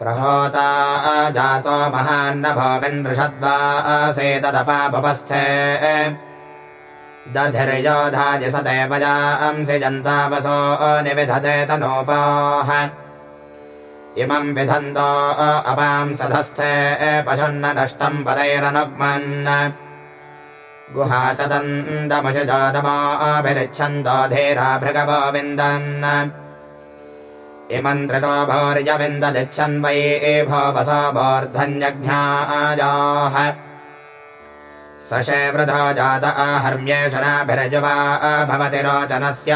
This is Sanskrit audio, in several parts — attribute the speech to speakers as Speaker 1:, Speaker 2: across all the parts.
Speaker 1: प्रहोता जातो महान्नभोविनृषद्वासेतदपापस्थे दधिर्योधाजि स देवजांसि जन्तावसो निविधते तनोपाः। इमम् विधन्तो अपां सधस्थे पशुन्न नष्टम् पदैरनुग्मन् गुहा च दन्दमुषिजोदमाभिरिच्छन्तो धीरा भृगवो विन्दन् धृतो भौर्यविन्ददिच्छन् वै सशे वृधो जात आहर्म्येषणाभिरजुवा भवति रोचनस्य।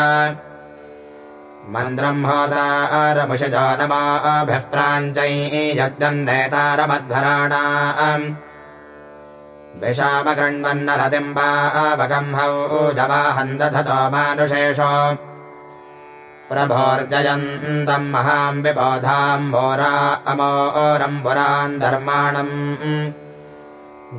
Speaker 1: मन्द्रम् होतारमुषिजो नमाभिः प्राञ्चैयग्दन्नेतारमध्वराणाम् महाम् विबोधाम् मोरा अमोरम् पुरान् धर्माणम्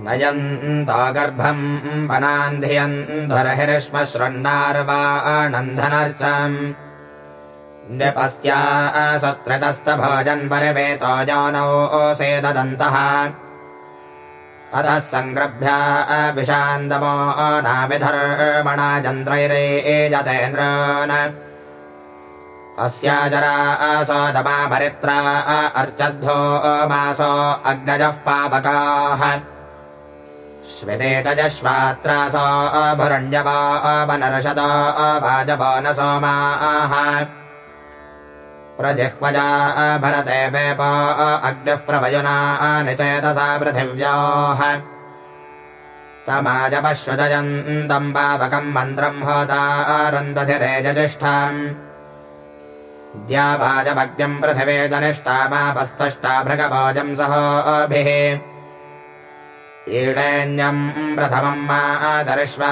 Speaker 1: नयन्तागर्भम् वनान्धियन्धरहिरश्मशृण्णार्वाणन्धनर्चम् नृपस्त्या सत्रतस्तभोजन् परिवेतो जानौ ओसेदन्तः अतः सङ्ग्रभ्या विशान्दमो नाविधर्मणा जन्त्रैरेजतेन्द्रान् अस्याजरा असोदमा परित्रा अर्चद्धो मासो अग्नजः पावकाः श्विते तजश्वात्रासो अभरण्यवा अवनर्षदा अवाजवो न सोमाः प्रजिह्वजा भरते प्रवयुना निचेतसा तमाजपश्वजयन्तम् पावकम् मन्त्रम् होता अरुन्धधिरेजजिष्ठाम् द्यावाजमग्निम् पृथिवे जनिष्ठामापस्तष्टा भृगभोजम् सहोभिः। ईडेन्यम् प्रथमम् मा आचरिष्वा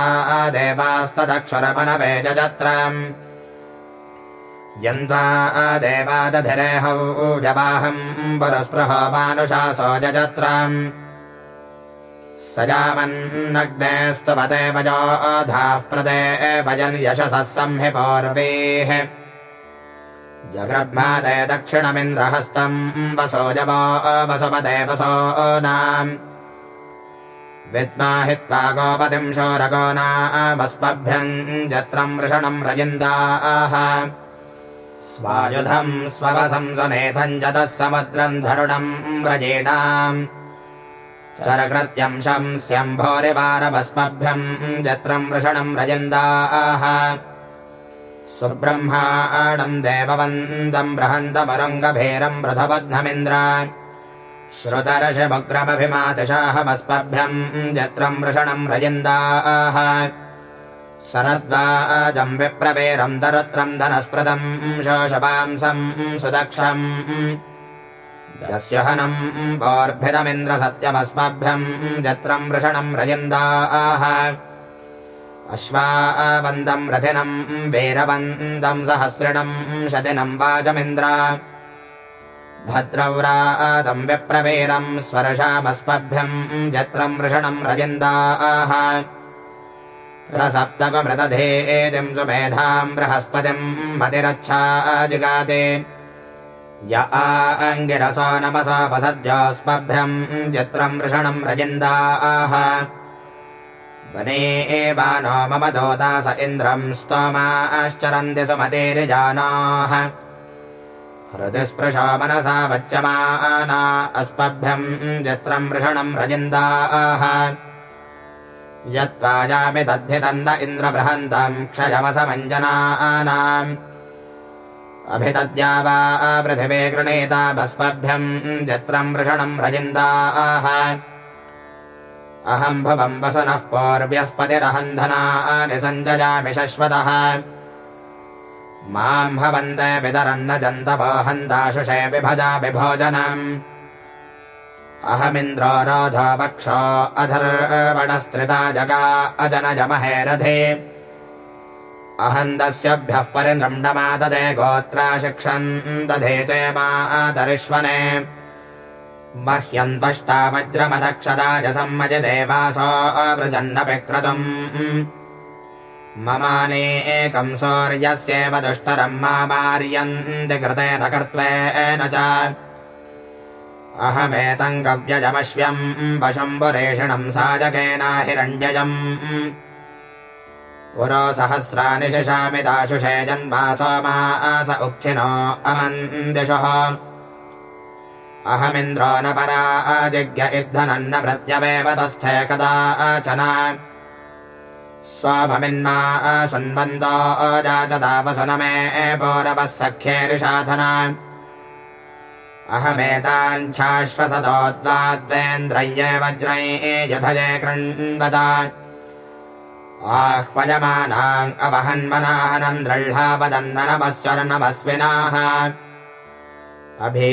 Speaker 1: देवास्तदक्षरमनवेजत्रम् यन्त्वा देवादधिरेहौ जवाहम् पुरस्पृहो मानुषासो जजत्रम्। स जामन्नग्नेस्तुपते वजोधाः प्रदे भजन् यशसः संहि पौर्वीः जग्रभ्मादे दक्षिणमिन्द्रहस्तम् वसो वसो नाम्। विद्मा हित्वा गोपतिम् शोरगो नामस्मभ्यम् जत्रम् वृषणम् रजिन्दाः स्वायुधम् स्ववसम् सनेथम् च तः समुद्रम् धरुणम् व्रजीणाम्। चरकृत्यम् शंस्यम्भोरिवारमस्मभ्यम् जत्रम् वृषणम् रजिन्दाः सुब्रह्माणम् देववन्दम् बृहन्तमरङ्गभेरम् वृथबध्नमिन्द्र श्रुतरशमग्रमभिमातिशाहमस्मभ्यम् जत्रम् वृषणम् रजिन्दाः शरद्वाजम् विप्रवेरम् दरुत्रम् धनस्पृतम् शोषपांसम् सुदक्षम् यस्य हनम् बोर्भिदमिन्द्रसत्यमस्मभ्यम् जत्रम् वृषणम् रजिन्दाः अश्वावन्दम् रथिनम् वीरवन्दम् सहस्रिणम् शतिनम् वाचमिन्द्र भद्रव्रातम् विप्रवीरम् स्वर्शामस्मभ्यम् जत्रम् वृषणम् रजिन्दाः प्रसप्तकमृतधेतिम् सुमेधाम् बृहस्पतिम् मतिरच्छा जिगाते। य आङ्गिरसो नमसोपसद्योऽस्मभ्यम् जत्रम् वृषणम् रजिन्दाः। वने एवानो मम दोता स इन्द्रम् स्तोमाश्चरन्ति सुमतिरिजानाः। हृदिस्पृशो मनसा वच्यमाना अस्मभ्यम् जत्रम् वृषणम् रजिन्दाः यत्त्वाजामि दद्धि तन्न इन्द्रबृहन्तम् क्षयमसमञ्जनानाम्। अभिदद्या वा पृथिवे गृणीतामस्मभ्यम् जत्रम् वृषणम् रजिन्दाः। अहम् भवम् वसनः पौर्व्यस्पतिरहन्धनानि सञ्जयामि शश्वतः। माम् भवन्ते वितरन्न जन्तवोहन्ताशुषे विभजा विभोजनम् अहमिन्द्रो रोधो वक्षो अधर्वणस्त्रिता जगा अजनजमहे रथे। अहन्दस्यभ्यः परिनृण्डमाददे गोत्रा शिक्षन् दधे च मातरिष्वने मह्यन्त्वष्टा वज्रमदक्षदाजसम्मजि देवासो अवृजन्नपि क्रतुम् ममाने एकम् सौर्यस्येव दुष्टरम् मा मार्यन्ति कृतेन कर्त्वेन च अहमेतम् गव्यजमश्व्यम् पशम्बुरेषिणम् साजकेना हिरण्यजम् पुरो सहस्राणि शिशामि दाशुषे जन्मा सोमास उक्थिनो अमन्दिषः। अहमिन्द्रो न परा अजिज्ञ इद्धनन्न प्रत्यवेव तस्थे कदाचन स्वाममिन्मा सुन्वन्तो अजाचतावसन मे पौरवः सख्येरिषाधना अहमेताञ्छाश्वसतोद्वाद्वेन्द्रय्ये वज्रये युधये कृण्वता आह्वयमानाम् अवहन्मनाहनम् दृह्णावदन्ननमस्वरनमस्विनाः अभे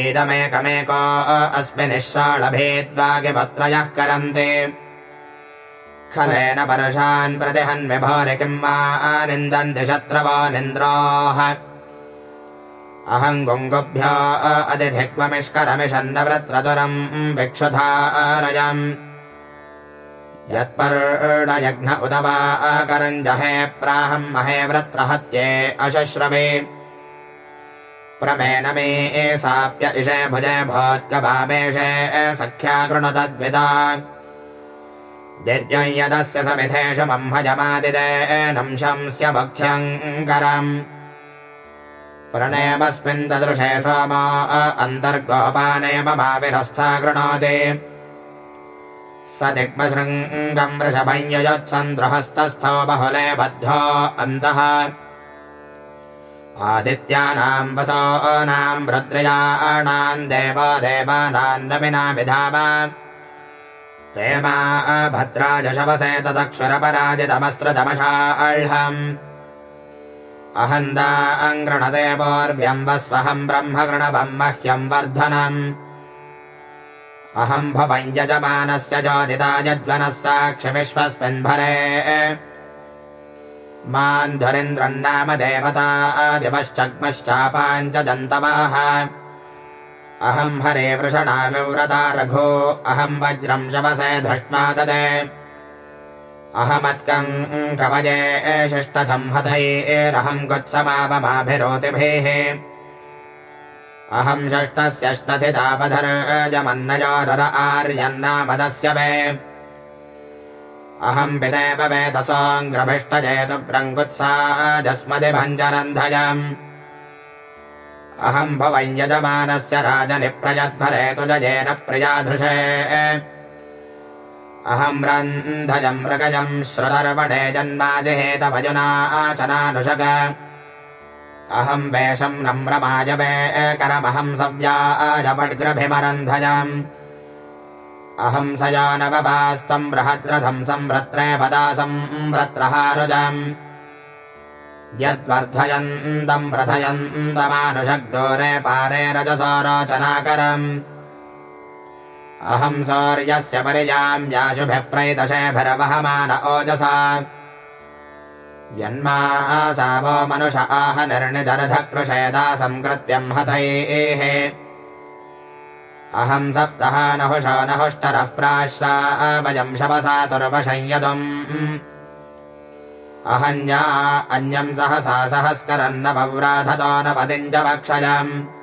Speaker 1: एदमेकमेको अस्मिनिश्राळभेद्वागिपत्रयः करन्ते। खलेन परशान् प्रतिहन्विभोरि किम् वा निन्दन्ति शत्रवो निन्द्राः। अहम् गुङ्गुभ्य अतिथिक्वमिष्करमिषन्नवृत्रतुरम् भिक्षुधारयम्। यत्पर्णयघ्न उत वा करञ्जहे प्राहम् महे व्रत्रहत्ये अशश्रवे। प्रमेन मे एसाप्य इषे भुजे कृणुतद्विदा। दिर्यं यदस्य समिधेषमह्मजमादिदेनं शंस्य भक्ष्यङ्करम् प्रणयमस्मिन् ददृशे सोमा अन्तर्गोपानेममाविरस्था कृणोति स दिग्मशृङ्गम् वृषभं यजत्सन्द्रहस्तस्थो बहुले बद्धो अन्तः। आदित्यानाम् वसोनाम् रुद्रयाणाम् देवो देवानाम् नमिना विधाम ते मा भद्राजशवसे तदक्षरपराजितमस्त्रतमशाह्हम् अहन्दा अङ्गृणदेवोर्व्यम्बस्वहम् ब्रह्म गृणवम् मह्यम् वर्धनम्। अहम् भवम् यजमानस्य जोदिता यज्वनः साक्षिविश्वस्मिन्भरे मान् धुरिन्द्रम् नाम देवता आदिपश्चग्मश्चापाञ्च जन्तवः अहम् हरे वृषणा विव्रता रघो। अहम् वज्रम् शवसे धृष्ट्वा ददे अहमत्कम् कवये हथैरहम् कुत्समापमाभिरोतिभिः अहम् षष्टस्यष्टथितापधर्जमन्नयोरर आर्यन्नामदस्य वे अहम् पिदेव वेतसोऽङ्ग्रभिष्टजेतुग्रङ्कुत्साजस्मदिभञ्जरन्धयम् अहम् भवम् यजमानस्य राजनिप्रजध्वरे तु जयेन प्रियाधृषे अहम् रन्धजम् मृगजम् श्रुतर्वणे जन्माजिहेतभजुना आचनानुषग। अहम् सव्याजपड्ग्रभिमरन्धजम्। अहम् स जानवपास्त्वम् बृहद्रथम् संवृत्रे पदासम् व्रत्रहारुजम् यद्वर्धयन्तम् प्रथयन्तमानुषग्दोरे पारे रजसो रोचनाकरम् अहम् सौर्यस्य परिजाम् याशुभिः प्रैतशेभिरवहमान ओजसा। यन्मा वो मनुष आह निर्णिजरधकृषेदा संकृत्यम् हथैः। अहम् सप्तः नहुषो नहुष्टरः प्राश्रावयम् शवसातुर्वशंयतुम् अहन्या अन्यम् सहसा सहस्करन्न पव्राधतो न पतिम् च वक्षयम्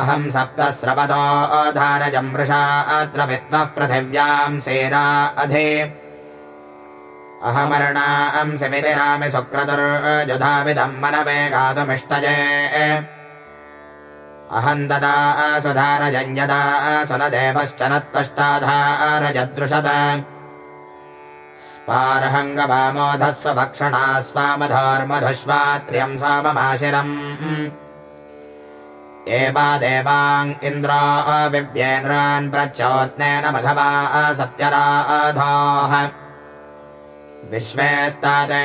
Speaker 1: अहम् सप्तस्रवतो वृषा अत्र विद्मः पृथिव्याम् सेरा अधि। अहमर्णांसि सुक्रतुर्जुधाविदम् मनवे गातुमिष्टजे अहम् ददा सुधारजञ्यदा सुनदेवश्च न त्वष्टाधारजदृशद स्पार्हङ्गवामोधस्व भक्षणा स्वामधोर्मधुष्वात्र्यम् साममाशिरम् देवाङ् इन्द्रा विव्येन्द्रान् प्रचोत्नेन मघवा सत्यराधाः। विश्वेत्तादे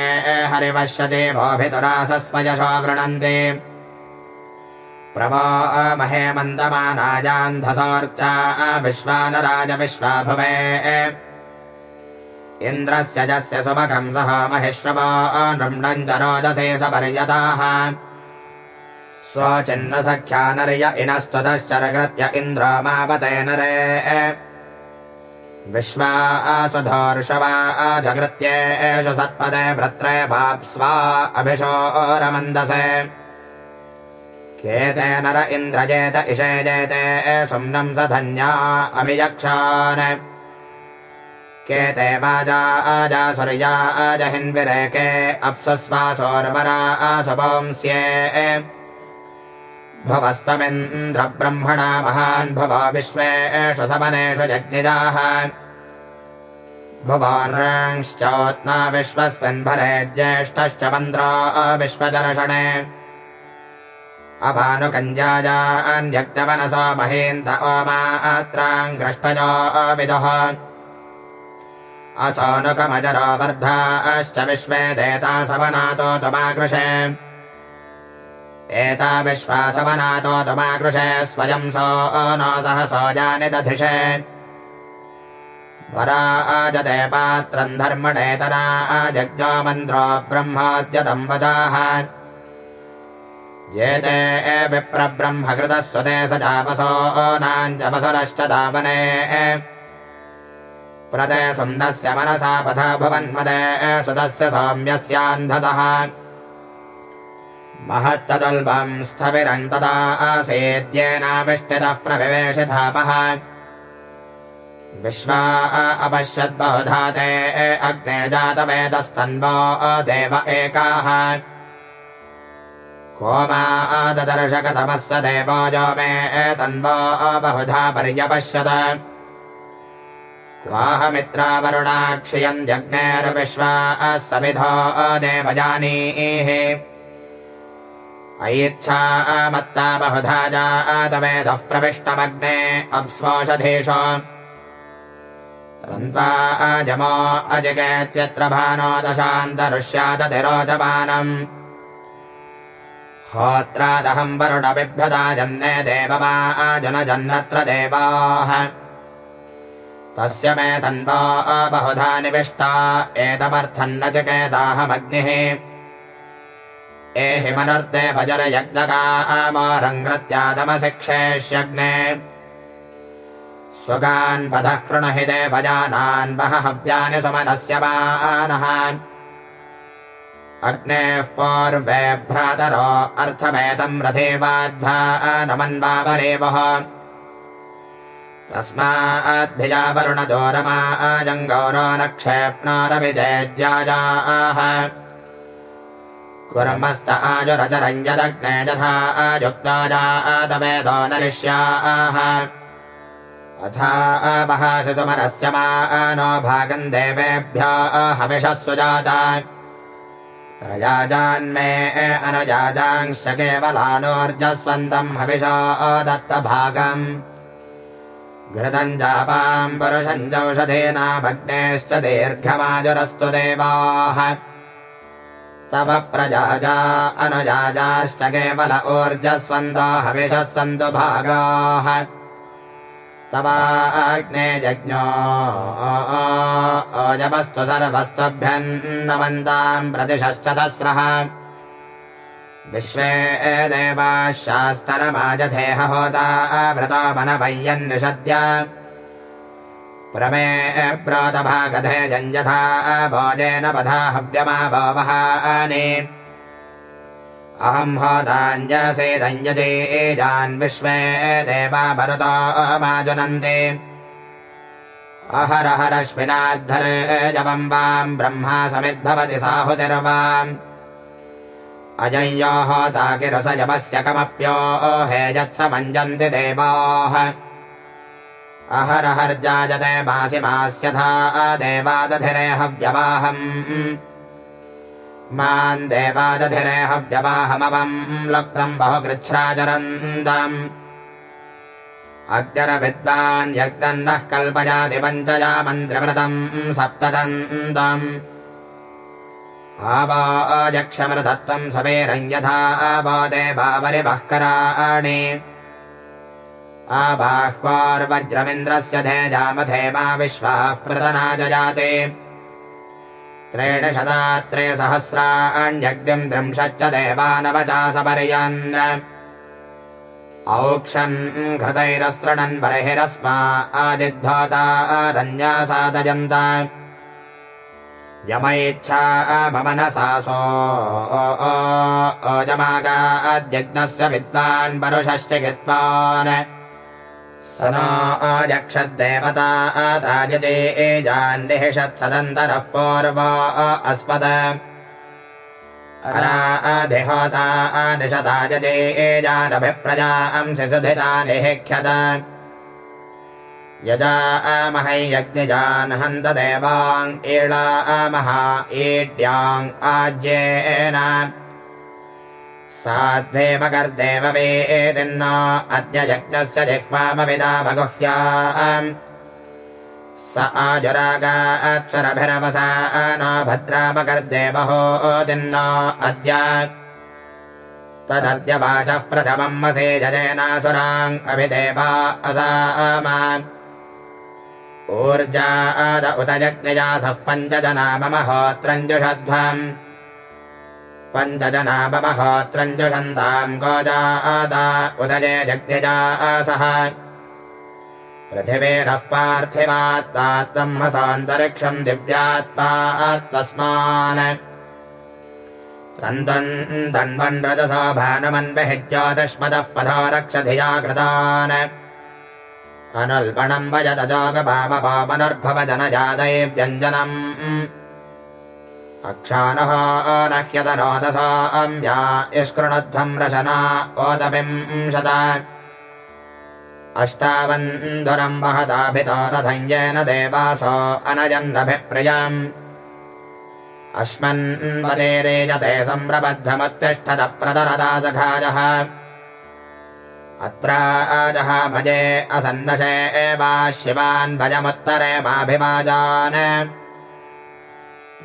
Speaker 1: हरिवश्यते भोभितुरासस्वयशो गृणन्ति। प्रभो महे मन्दमानायान्धसोर्चा विश्वानराज विश्वा भुवे इन्द्रस्य जस्य सुमखम् सह महिश्रवो नृम्णम् च रोदसे सपर्यताः स्वचिन्नसख्या नर्य इनस्तुतश्चरकृत्य इन्द्रो मापते नरे। विश्वासधोर्षवा जगृत्येष सत्पदे व्रत्रे वाप्स्वा अभिशोरमन्दसे केते नर इन्द्रजेत इषे जेते सुम्नम् स धन्या अभियक्षान्। केते वाजा आजासुर्या अजहिन्विरेके अप्सस्वासोर्वरा असुपुंस्ये भवस्तमिन्द्रब्रह्मणा महान् भव विश्वेषु समनेषु जग्निजाः भुवानश्चोत्ना विश्वस्मिन् भरे ज्येष्ठश्च मन्द्रो विश्वदर्शने अभानुकञ्जायान्यक्तमनसो महेन्त ओमात्राङ्ग्रष्टजो विदुः असोनुकमजरो वर्धाश्च विश्वे देता सवनातो तुमाकृशे एता विश्वासवनातो तुमाकृशे स्वयं सो नो सहसो जानि दधिषे वरा धर्मणेतरा जग्जो मन्द्रो ब्रह्मोद्यतम् वचाः। ये ते विप्रब्रह्मकृतः स्वते स चापसो नाञ्जपसुरश्च दावने। प्रदे सुन्दस्य मनसा पथा भवन्मदे सुतस्य सौम्यस्यान्धसः महत्तदल्पम् स्थविरन्तदा आसेद्येनाविष्टितः प्रविवेशिधापः विश्वा अपश्यद्बहुधा ते अग्ने जातवेदस्तन्वो देव एकाः। को मा ददर्शकतमः देवो जो मे तन्वो बहुधा पर्यपश्यत। क्वाहमित्रावरुणाक्षियम् जग्नेर्विश्वा समिधो देवजानीः अयिच्छा बहुधा जातवेदः प्रविष्टमग्ने अप्स्वोषधेष तन्त्वा अजमो अजिगेत्यत्र भानो दशान्तरुष्यादतिरोचमानम्। होत्रादहम् वरुणबिभ्यदा जन्ने देवमा जनजन्नत्र देवाः। तस्य मे तन्वा बहुधा निविष्टा एतमर्थन्न चिकेताहमग्निः एहि मनर्ते भजरयज्ञकामोरङ्कृत्यादमशिक्षेष्यग्ने सुगान् पथः कृणहि देवजानान् वह हव्यानि सुमनस्य मानः अग्नेः पूर्वे भ्रातरो अर्थमेतम् रथेवाद्भा नमन्वामरेवः तस्माद्भिजा वरुणदोरमा आजङ्गौरो न क्षेप्नारभिजेज्याजाः कुर्मस्त आजुरजरञ्जदग्ने यथा आजुक्ताजातवेदो नरिष्याः। अथा वहासि सुमरस्य मा नो भागम् देवेभ्यो हविषः सुजाता प्रजाजान्मे अनुजाजांश्च केवलानोर्जस्वन्तम् हविषा दत्तभागम्। घृतम् जापाम् पुरुषम् चौषधेनाभग्नेश्च दीर्घमाजुरस्तु देवाः तव प्रजाजा अनुजाजाश्च केवल ऊर्जस्वन्दो हविषः सन्तु भागाः। तवाग्ने जज्ञो ओजवस्तु सर्वस्त्वभ्यन्नमन्ताम् प्रतिशश्च तस्रः विश्वे देवाः शास्तरमाजधेह होता व्रतमनपय्यन्निषद्य प्रमे ब्रोतभागधे जञ्जथा भोजेन पथा हव्यमा भवहानि अहम् होताञ्जसेदञ्जजेजान् विश्वे देवा भरतो माजुनन्ति वाम् ब्रह्मा समिद्भवति साहुतिर्वाम्। अजय्यो होता किरसजमस्य कमप्यो हेजत्स मञ्जन्ति देवाः अहरहर्जाजते मासि मास्यथा देवादधिरे हव्यवाहम् देवादधिरे हव्यवाहमवम् लक्तम् बहुकृच्छ्राचरन्दम् अग्निरविद्वान् यग्दन्नः कल्पयाति पञ्चया मन्त्रिव्रतम् सप्तदन्तम् आवाजक्षमृतत्वम् सवेरम् यथा आवादेवावरिवःकराणि आबाह्वार्वज्रमिन्द्रस्य धेजामधे मा विश्वाः प्रतनाजजाते। त्रेण शतात्रे सहस्राण्यग्निम् त्रिंशच्च देवानवचासपर्यन्। औक्षन् घृतैरस्तृणन् बर्हिरस्मा आदिद्धोता रञ्जासादयन्त यमैच्छा ममनसासो ओजमागाद्यज्ञस्य विद्वान् परुषश्च विद्वान् स नो अयक्षद्देवता अतायते एजान्निहिषत्सदन्तरः पूर्व अस्पद दिशतायते एजानभिप्रजा अंसि सुधिता निहिख्यत। यजा अमहै यज्ञजान् हन्त देवाङ् ईळा अमहा ईड्याङ् आज्येन साध्वेमगर्देव वेदिन्न अद्य यज्ञस्य जिह्वामविदामगुह्या स आजुरागात्सरभिरवसा न भद्रामगर्देवहोदिन्न अद्य। तदद्य वाचः प्रथमम् वसे जजेनासुराङ् अभिदेवा असाम। ऊर्जाद उत यज्ञजासः पञ्चजना मम होत्रञ्जुषध्वम् पञ्चजनापमहोत्रञ्जुषन्ताम् गोजादा उदये जग्निजासः पृथिवेरः पार्थिवात्तात्तम् हसान्तरिक्षम् दिव्यात्पात्तस्मान् तन्तन् तन्वन् रजसा भानुमन्वहिज्योतिष्मदः पथो रक्षधिया कृतान्। अनुल्पणम् जनजादै व्यञ्जनम् अम्या इष्कृणध्वम् रशना ओदविंशत अष्टावन्धुरम् वहदाभितो रथम् येन देवासो अनजन्नभिप्रियम् अस्मन्वदेरेजते सम्प्रबद्धमुत्तिष्ठत प्रतरदा सखाजः अत्राजः भजे असन्नशे एवा शिवान् भजमुत्तरे माभिवाजान्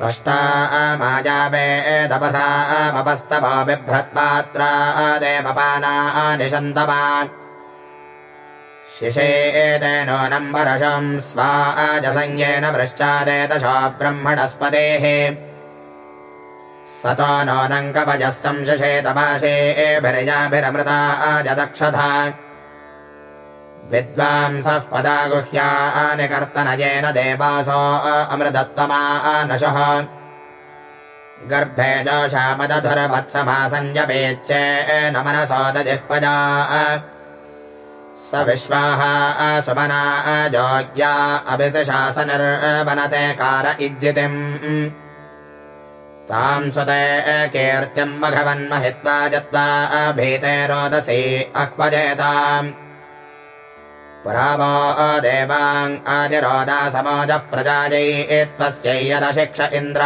Speaker 1: पष्टा माजावे तपसा बिभ्रत्पात्रा एतेनोऽनम्बरशम् स्वा अजसंज्ञेन पृश्चादेतशो ब्रह्मणस्पतेः। सतो नोऽनङ्कपजः संशशे तपाशे एभिर्जाभिरमृता अजदक्षथा विद्वांसः पदा गुह्यानि कर्तनयेन देवासो अमृतत्वमानशः गर्भे दोषामदधुरवत्समासञ्जपेच्चे न मनसोदजिह्वजा स विश्वाः सुमना जोग्या अभिसशासनिर्वनते कार इज्जितिम्। ताम् स्वते कीर्तिम् मघवन्महित्वा जत्वा भीते रोदसी अह्वजेताम् पुरावो देवाङ् आदिरोदा समोजः प्रजायै त्वस्यै यदशिक्ष इन्द्र।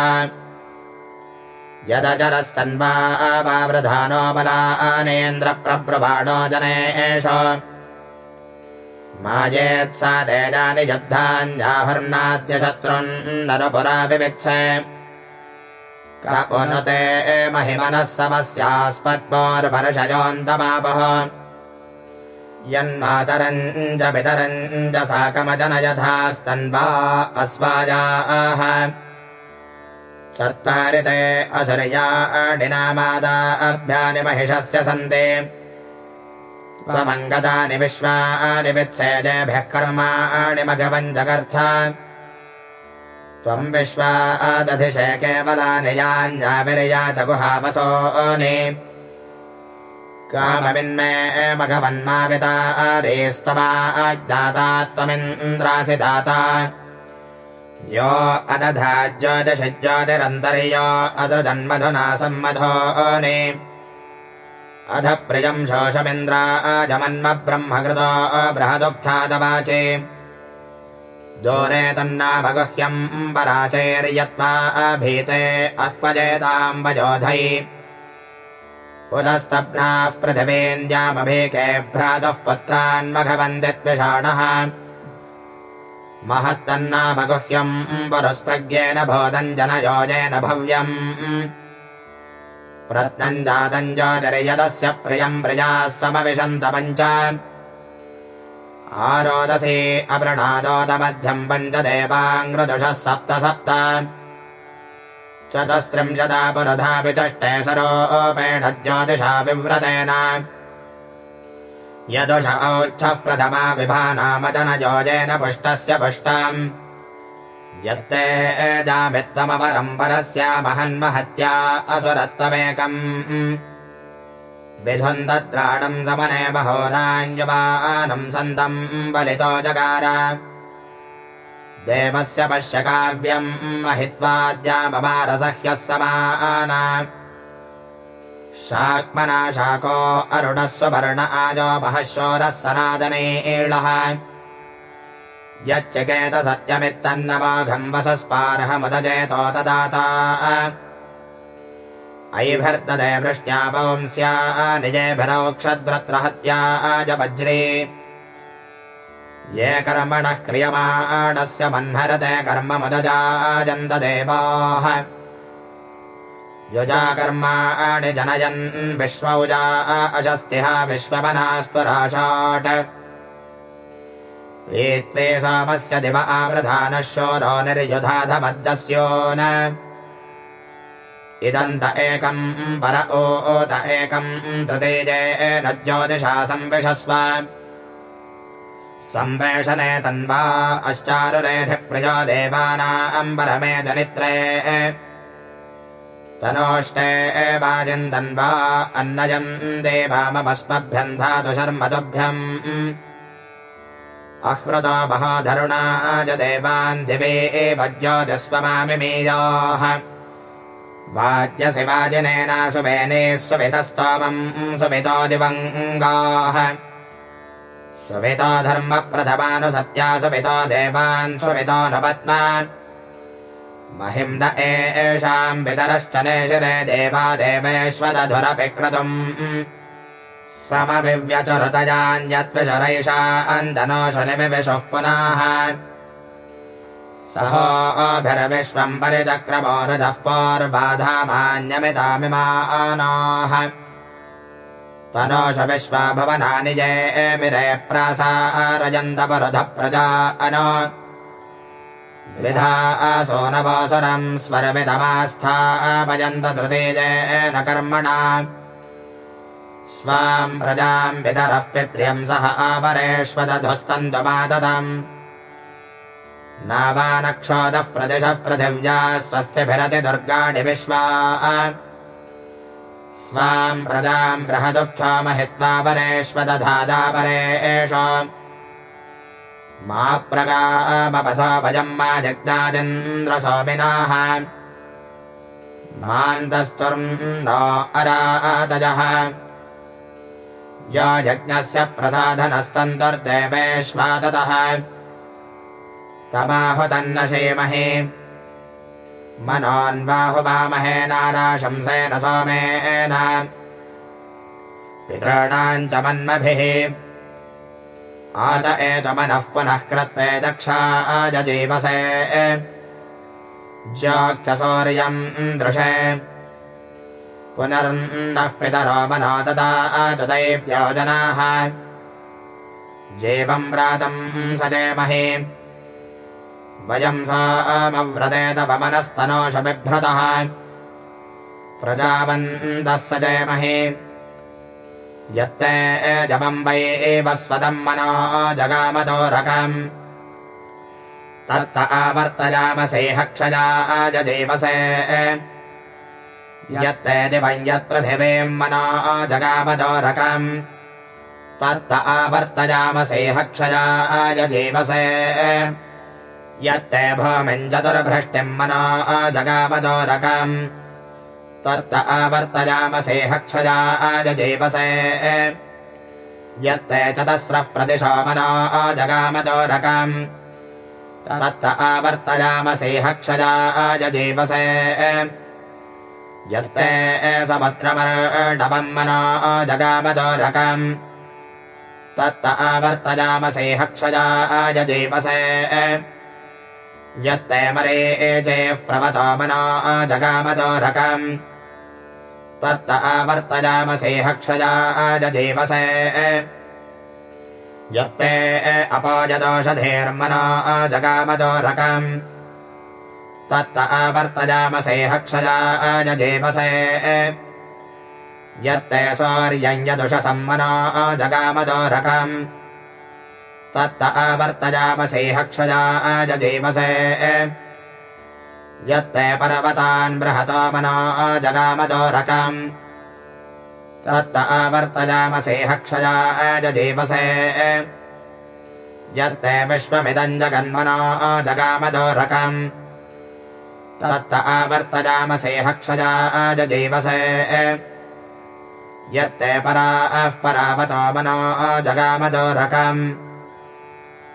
Speaker 1: यदचरस्तन्वा वावृधानो बलानेन्द्रप्रब्रुवाणो जनेष मायेत्सा तेजानि युद्धान्याहुर्नाद्यशत्रुन्नरपुरा विवित्से। क उनुते महिमनः समस्यास्पद्मोर्वर्षयोऽन्तमापः यन्मातरञ्ज पितरञ्ज साकमजन यथास्तन्वा अस्वाजाः चत्वारिते असुर्याडिनामादाभ्यानि महिषस्य सन्ते। त्वमङ्गदानि विश्वानि विच्छेदेभ्यः कर्माणि मघवञ्जगर्थ त्वम् विश्वादधिशे केवलानि याञ्जाविर्या च गुहावसोनि रेस्तमा अज्ञाता त्वमिन्द्रासि दाता। यो अदधा ज्योतिषिज्योतिरन्तर्यो असृजन्मधुना सम्मधोनि। अध प्रियम् शोषमिन्द्राजमन्मब्रह्मकृतो बृहदुःखादवाचे दूरे तन्नामगुह्यम् पराचैर्यत्वा अभीते अह्वजेताम् उदस्तभ्राः पृथिवेन्द्यामभेके भ्रातः पुत्रान्मघवन्दित्विषाणः। महत्तन्नामगुह्यम् पुरस्प्रज्ञेन बोधम् जनयोजेन भव्यम्। प्रत्नम् जातम् ज्योतिर्यदस्य प्रियम् प्रजाः समविशन्त पञ्च। आरोदसी अपृणादोदमध्यम् पञ्चदेवाङ्कृदुषः सप्त सप्त चतुस्त्रिंशदा पुरधापि चष्टे सरोपेण ज्योतिषा विव्रतेन। यदुष औच्छः प्रथमा विभानामजनयोजेन पुष्टस्य पुष्टम्। यत्ते एजामित्वमपरम् परस्यामहन्महत्या असुरत्वमेकम्। विधुन्दत्राणम् समने बहोनाञ्जुवानम् सन्तम् बलितो जगार देवस्य पश्य काव्यम् महित्वाद्याममारसह्यः समाना। शाक्मना शाको अरुणस्ववर्ण आजो महशोरः सनादने एळः। यच्चकेत सत्यमित्तन्नवाघम् वसस्पार्हमुदजेतो ददाता ऐभर्ददे वृष्ट्या पौंस्या निजेभिरोक्षद्व्रत्रहत्या आज वज्रे ये कर्मणः क्रियमाणस्य मह्नरते कर्म मुदजाजन्त देवाः युजा कर्माणि जनयन् विश्वौजा अशस्तिः विश्वमनास्त्वराशाट् त्वे सामस्य दिव आवृधानः शोरो निर्युधाधमद्दस्यो न इदन्त एकम् पर ओत एकम् तृतेजे न ज्योतिषा संविशस्व संवेशने तन्वा अश्चारुरेधिप्रियो देवानाम्बरमे जनित्रे। तनोष्टे एवाजिन्दन्वा अन्नयम् देवाममस्मभ्यम् धातु शर्मदुभ्यम् अहृतो महाधरुणाज देवान् दिवे एव ज्योतिस्वमामिमेयाः वाच्यसि वाजिनेन सुवेने सुवितस्तोमम् सुवितो दिवङ्गाः सुवितो धर्मप्रथमानुसत्या सुवितो देवान् सुवितो न पद्मा महिम् न एषाम् पितरश्च नेशिरे देवा देवेष्वदधुरपि क्रतुम् समभिव्यचरुतयान्यत्विशरैषा अन्तनोषनिविशुः पुनः। सहोभिर्विश्वम् परिचक्रमोरुजः पौर्बाधामान्यमितामिमानाः तनोष विश्वा भवनानि जयमिरे प्रासारजन्तपरुध प्रजा अनो द्विधा सोनवासुरम् स्वरमिदमास्थापयन्त धृतेजेन कर्मणा। स्वाम् प्रजाम् पितरः पित्र्यम् सह आपरेष्वदधुस्तन्तुमादतम् नावानक्षोदः प्रदिशः पृथिव्या स्वस्तिभिरति दुर्गाणि विश्वा स्वाम् प्रजाम् बृहदुःखो महित्वा एष। मा प्रगामपथोपजम् मा जज्ञादिन्द्रसोमिनाः मान्दस्तुर्नो अरातजः यो यज्ञस्य प्रसाधनस्तन्तुर्देवेष्वादतः तमाहुतन्न शेमहे मनोन्बाहुवामहे नाराशंसेन सोमेन। पितॄणाम् च मन्मभिः। आत एतमनः पुनः कृत्वे दक्षाजजीवसे ज्योक्षसौर्यम् दृशे। पुनर्नः पितरो मनो ददा तदैभ्यो जनाः। जीवम् व्रातम् सचेमहि वयम् सामव्रतेतपमनस्तनोष बिभ्रतः प्रजावन्तः सचेमहि यत्ते जमम् वै एव स्वदम् मनो जगामदोरकम् तत्त आवर्तयामसे हक्षजाजजीवसे यत्ते दिवम् यत्पृथिवीम् मनो जगामदोरकम् तत्त आवर्तयामसे हक्षजाजजीवसे यत्ते भूमिम् चतुर्भृष्टिम् मनो जगामदोरकम् तत्त आवर्तयामसे हक्षजाजजीवसे यत्ते चतस्रः प्रतिशो मनो जगामदोरकम् तत्त आवर्तयामसे हक्षजाजजीवसे यत्ते समुद्रमर्डवम् मनो जगामदोरकम् तत्त आवर्तयामसे हक्षजाजजीवसे यत्ते मरे एजेः प्रवतो मनो जगामदोरकम् तत्त आवर्तयामसे हक्षजाजजीवसे यत्ते अपोजदोषधेर्मनो जगामदोरकम् तत्त आवर्तयामसे हक्षजाजजीवसे यत्ते सौर्यं यदुषसम्मनो जगामदोरकम् तत्त अवर्तजामसे हक्षजा अजजीवसे। यत्ते पर्वतान् बृहतो मनो जगामदोरकम् तत्त अवर्तजामसे हक्षजा अजजीवसे। यत्ते विश्वमिदम् जगन्मनो जगामदोरकम् तत्त अवर्तजामसे हक्षजा अजजीवसे। यत्ते पराः परावतो मनो जगामदोरकम्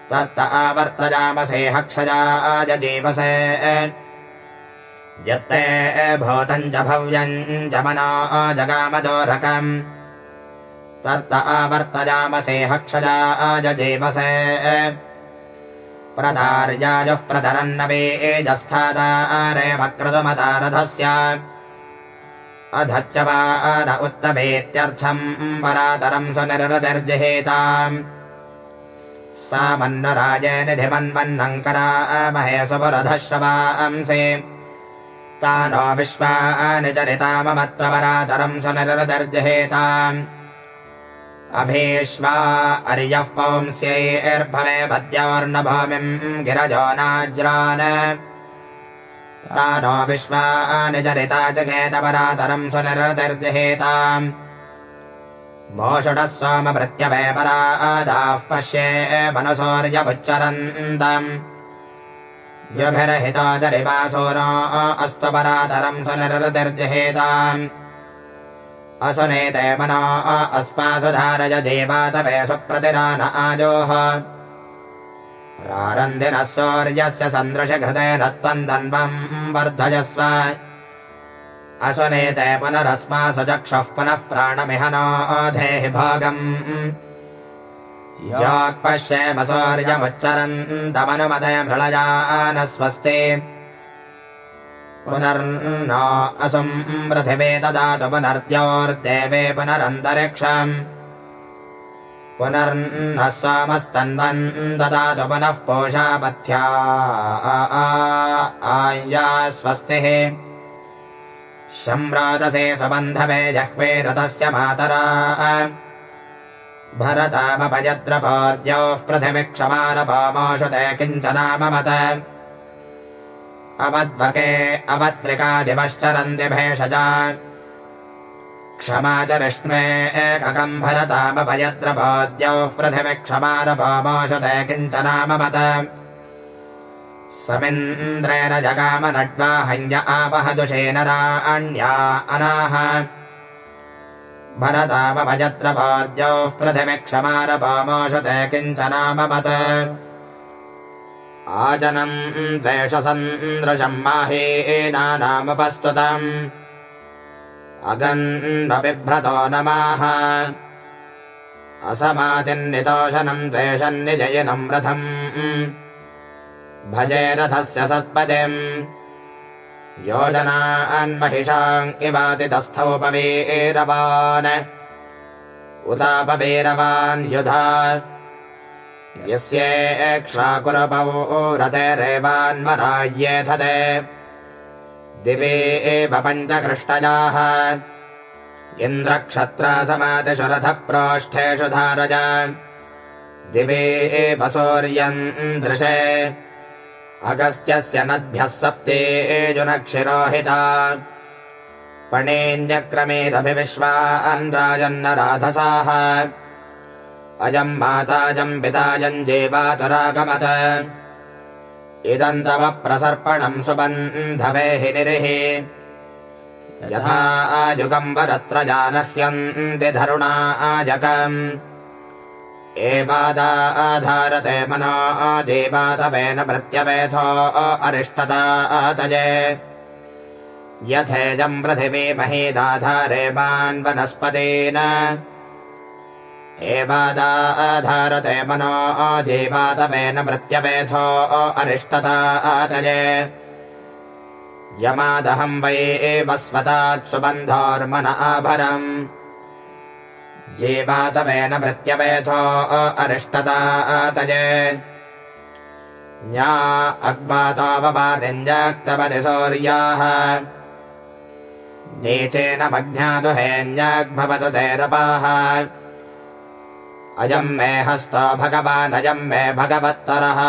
Speaker 1: तत्त आवर्तजामसे हक्षजा आजजीवसे। यत्ते भूतम् च भव्यम् च मनो जगामदोरकम् तत्त आवर्तजामसे हक्षजा आजजीवसे प्रदार्याजुः प्रतरन्नवे एजस्थादारे वक्रतुमतारथस्य। अधच्च वा न उत्तमेत्यर्थम् परातरम् सुनिर्दर्जहेताम् सा मन्नराजेनिधिमन्वन्नङ्करामहे सुपुरधश्रवांसे ता नो विश्वानि जनिताममत्वपरातरम् स निरुदर्जहेताम्। अभीष्वा अर्यः पौंस्यैर्भवे भद्योर्नभूमिम् गिरजो नाज्रान्। ता नो विश्वानि जनिता जगेतपरातरम् स निरुदर्जहेताम्। मोषुडः सोमभृत्यवे परादाः पश्ये मनसौर्यमुच्चरन्तम् व्यभिरहितादरिवासो न अस्तु परातरम् सुनिर्दिर्जहेताम् असुनेते मनो अस्मासु धारय देवातवे सुप्रतिरान आजोः। रारन्दिनः सौर्यस्य सन्दृशघृतेन त्वम् दन्वम् वर्धयस्व असुनेते पुनरस्मासु चक्षुः पुनः प्राणमिह नोधेहि भागम्। याक्पश्येमसौर्यमुच्चरन्तमनुमदय मृळया न स्वस्ति पुनर्न असुम् पृथिवे ददातु पुनर्द्योर्देवे पुनरन्तरिक्षम्। पुनर्नः सोमस्तन्वन् ददातु पुनः पोषापथ्या। आया स्वस्तिः शम्रादसे सुबन्धवे जह्वे रथस्य मातरा। पृथिविक्षमारपामाशु ते किञ्चनाममत। अवद्वके अवत्रिकादिवश्चरन्ति भेषजा क्षमा च रिष्णे एककम् भरतामपयद्रपाद्योः पृथिविक्षमारपामाशु ते किञ्चनाममत समिन्द्रेण जगामनड्वाहञ्ज आपहदुषेन राण्या अनाः भरतामभजत्रपाद्योः पृथिविक्षमारपामोषु ते किञ्चनाममत्। आजनम् द्वेषसन्दृशम् माहेनानामुपस्तुतम् अगन्नबिभ्रतो नमाः असमातिन्नितोषनम् द्वेषन्निजयनम् रथम् भजे रथस्य सत्पदिम्। योजनान्महिषाम् इवातितस्थोपवीरवान् उतापवीरवान् युधा। यस्येक्षाकुरपौ रतेरेवान्मराय्येथते दिवे एव पञ्चकृष्टजाः। इन्द्रक्षत्रासमातिषुरथप्रोष्ठेषु धारज। दिवे एव सौर्यम् दृशे अगस्त्यस्य नद्भ्यः सप्ते एजुनक्षिरोहिता पणेऽन्यक्रमेरभिविश्वान् राजन्न राधसाः। अजम् माताजम् पिताजम् जेवातुरागमत। इदम् तव प्रसर्पणम् सुबन्धवे हि निरिः। यथा आजुगम्बरत्र जानह्यन्ति धरुणा आजकम् एवादा आधारते मनो आजीवातवेन प्रत्यवेथो अरिष्टता आतजे यथेजम् पृथिवी महीदाधारे मान् वनस्पतेन। प्रत्यवेथो अरिष्टता आतजे यमादहम् वै एव स्वतात् सुबन्धोर्मन आभरम् जीवातवेन न्या अग्मातावपातिञ्जाक्तपति सौर्याः। नीचेन मज्ञादुहेन्याग्भवतु तेरपाः अयम् मे हस्तो भगवानयम् मे भगवत्तरः।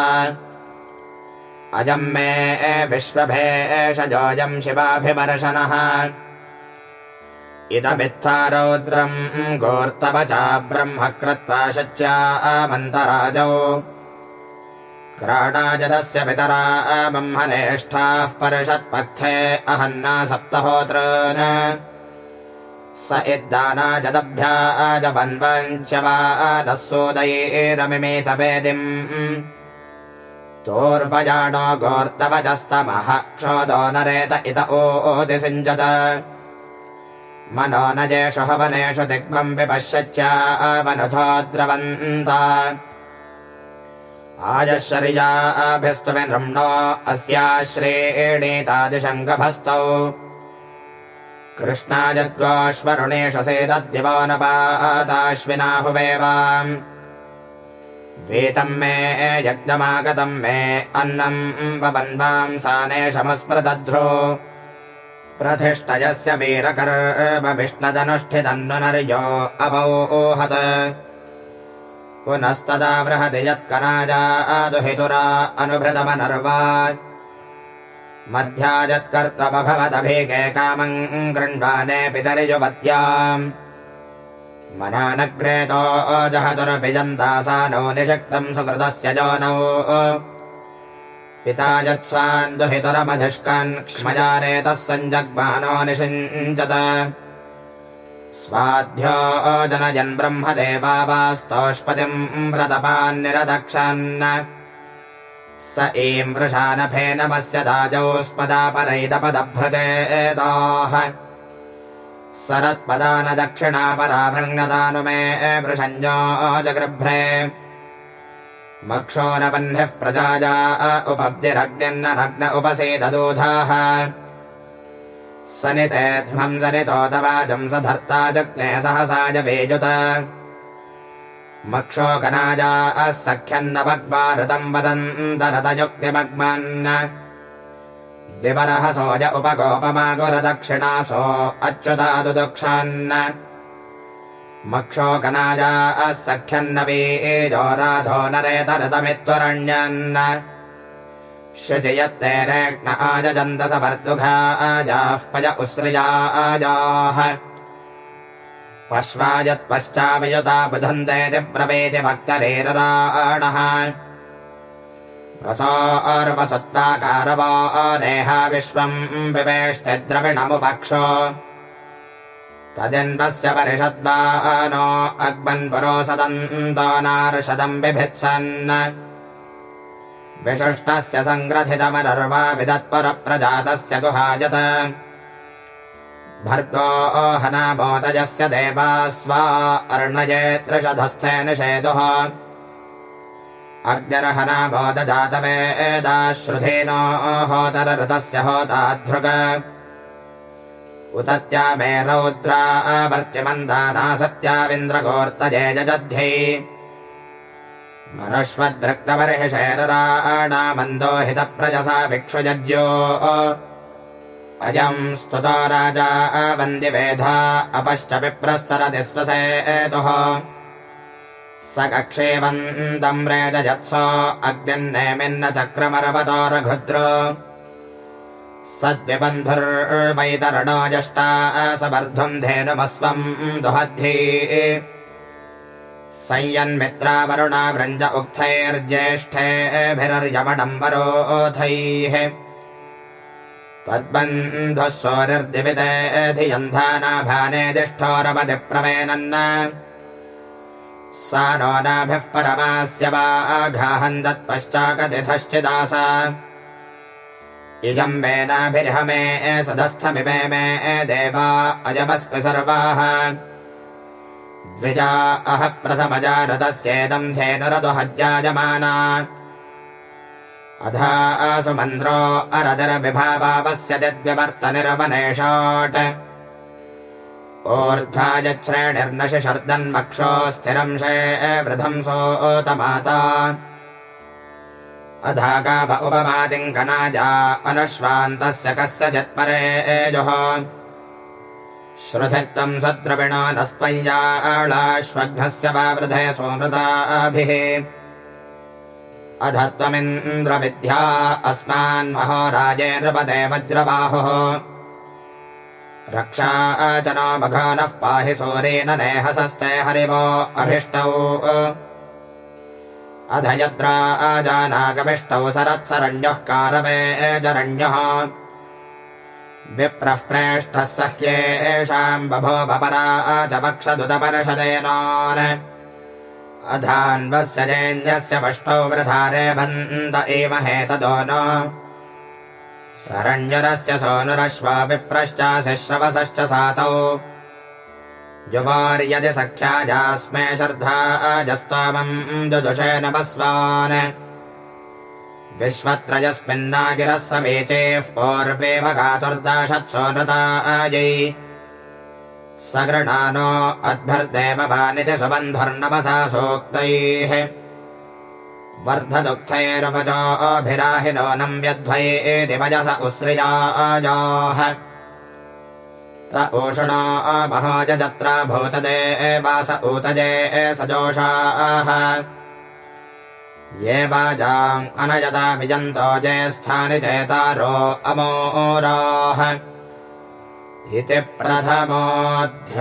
Speaker 1: अयम् मे विश्वभेषजोऽयम् शिवाभिमर्शनः इदमित्था रौद्रम् गोर्तवचा ब्रह्म कृत्वा शच्यामन्तराजौ। क्राणाजदस्य पितरा ब्रह्मनेष्ठाः परिषत्पथे अहन्ना सप्तहोतॄन् स इद्दानाजदभ्याजवन्वञ्च वा नः सोदयेरमिमेतवेदिम् तोर्पजानो गोर्तवचस्तमः क्षोदो नरेत इत ओदिसिञ्चत मनो न जेषु हवनेषु दिग्मम् अस्याश्रेणीतादिशङ्गभस्तौ कृष्णाजद्गोश्वरुणेषु सेदद्दिवो न पाताश्विनाहुवेवाम् वीतम् मे यज्ञमागतम् मे अन्नम् ववन्वाम् सानेशमस्मृतध्रो प्रतिष्ठयस्य वीरकर्मविष्णदनुष्ठितन्नुनर्यो अवोहत् पुनस्तदा बृहति यत्कनाजादुहितुरा अनुभृतमनर्वा। मध्याजत्कर्तमभवदभिके कामम् गृह्णाने पितरिजुपत्याम् मनानग्रेतो जहतुरपि जन्तासा नो निषक्तम् सुकृतस्य जोनौ पिता यत्स्वान्दुहितुरमधिष्कान् क्ष्मजारेतः सञ्जग्मानो निषिञ्चत। स्वाध्यो जनयन् ब्रह्मदेवास्तोष्पतिम् व्रतपान्निरदक्षन् स ईम् वृषानफेनमस्य दाजौस्पदापरैतपदभ्रजेदाः सरत्पदान दक्षिणापरा वृङ्गदानु मे वृषञ्जो जगृभ्रे मक्षो न वह्निः प्रजाजा उपसेददूधाः। सनिते ध्वम् सनितोतवाजम् स धर्ता जग्ने सहसाय वेजुत। मक्षोकनाजा सख्यन्न भग्वारतम् वदन्तरतयुक्तिमग्मन्। द्विपरः सोज उपगोपमागुरदक्षिणासो अच्युतादुदुक्षन् मक्षोकनाजा सख्यन्नवीजो राधो नरेतरतमित्वरण्यन् शुचियत्ते रेक्न आजन्तसवर्दुघा आजाः पश्वायत्पश्चावियुता बुधन्ते दिप्रवेति भक्तरेरराणः। रसोर्वसत्ताकारवो नेहा विश्वम् विवेष्टिद्रविणमुपक्षो तदिन्वस्य परिषद्वा नो अग्मन्पुरो सदन्तो नार्षदम् बिभित्सन्। विशिष्टस्य सङ्ग्रथितमनर्वा विदत्परप्रजातस्य गुहायत। भर्गो हनामोदयस्य देवा स्वा अर्णये त्रिषधस्थे निषेदुः अग्निर्हनामोदजातवेदाश्रुधेनो होतरऋतस्य होताधृग उतत्या मे रौद्रा वर्च्यमन्दाना सत्याविन्द्रगोर्तये जजध्यै मनुष्वद्रक्तबर्हिषैरराणामन्दोहितप्रजसा भिक्षुजज्यो अयम् स्तुतो राजा वन्दिवेधा अपश्च विप्रस्तरति स्वसेतुः। स कक्षेवन्दम् रेजयत्सो अग्निन्नेमिन्न चक्रमरवतो रघुद्र सद्विबन्धुर्वैतरणो जष्टा सबर्ध्वम् धेनुमस्वम् दुहद्धि। संयन्मित्रावरुणा व्रञ्ज उक्थैर्ज्येष्ठेभिर्यमडम्बरोऽथैः त्वद्बन्धुः सोरिर्दिविदेधियन्धानाभाने दिष्ठोरवधिप्रवेनन् सा नो नाभिः परमास्य वा आघाहन्दत्पश्चाकतिथश्चिदास इयम् मेनाभिर्हमे सदस्थमिमे मे, देवा अयमस्मि सर्वाः। द्विजा अह प्रथमजा रतस्येदम् धेनुरदुहज्जायमाना अधा असुमन्द्रो अरदरविभावावस्य दिद्विवर्तनिरवनेषाट् ऊर्ध्वायच्छ्रेणिर्नशि शर्दन्मक्षो स्थिरंशे वृधंसोतमाता सोतमाता अधा काप उपमातिङ्कनाजा अनुश्वान्तस्य कस्यचित्परेजुः श्रुधित्वम् सद्रविणो न स्पञ्जालाश्वघ्नस्य वा वृधे सोमृताभिः। अध त्वमिन्द्रविद्या अस्मान्महो राजे नृपदे वज्रबाहुः। रक्षा च नो मघो नः पाहि सूरेण नेहसस्ते हरिवो अभिष्टौ अध यद्राजानागमिष्टौ सरत्सरण्यः कारवे जरण्यः विप्रः प्रेष्ठः सह्येषाम् बभो बपरा च वक्षदुतपर्षदेनान् अधान्वस्य जैन्यस्य पष्टौ वृधारे बन्द एव हेतदो न। सरण्यरस्य सोनुरश्वा विप्रश्चासि श्रवसश्च सातौ युवार्यदि सख्याजास्मे श्रद्धा अजस्त्वमम् जुजुषे नमस्वान्। विश्वत्रयस्मिन्नागिरः समेचेः पूर्वेव गातुर्दाशत्सो नृतायै स गृणानो अध्वर्देववानिति सुबन्धुर्नमसा सूक्तैः। वर्धदुःखैरुपचोऽभिराहिनो नम्यध्वयेति वजस उस्रियाजाः त ऊषणो महोजत्र भूतदे वास ऊतजे सजोषाः। ये वाजाम् अनयता विजन्तो ज्येष्ठानि चेतारो अमोराः। इति प्रथमोऽध्यायः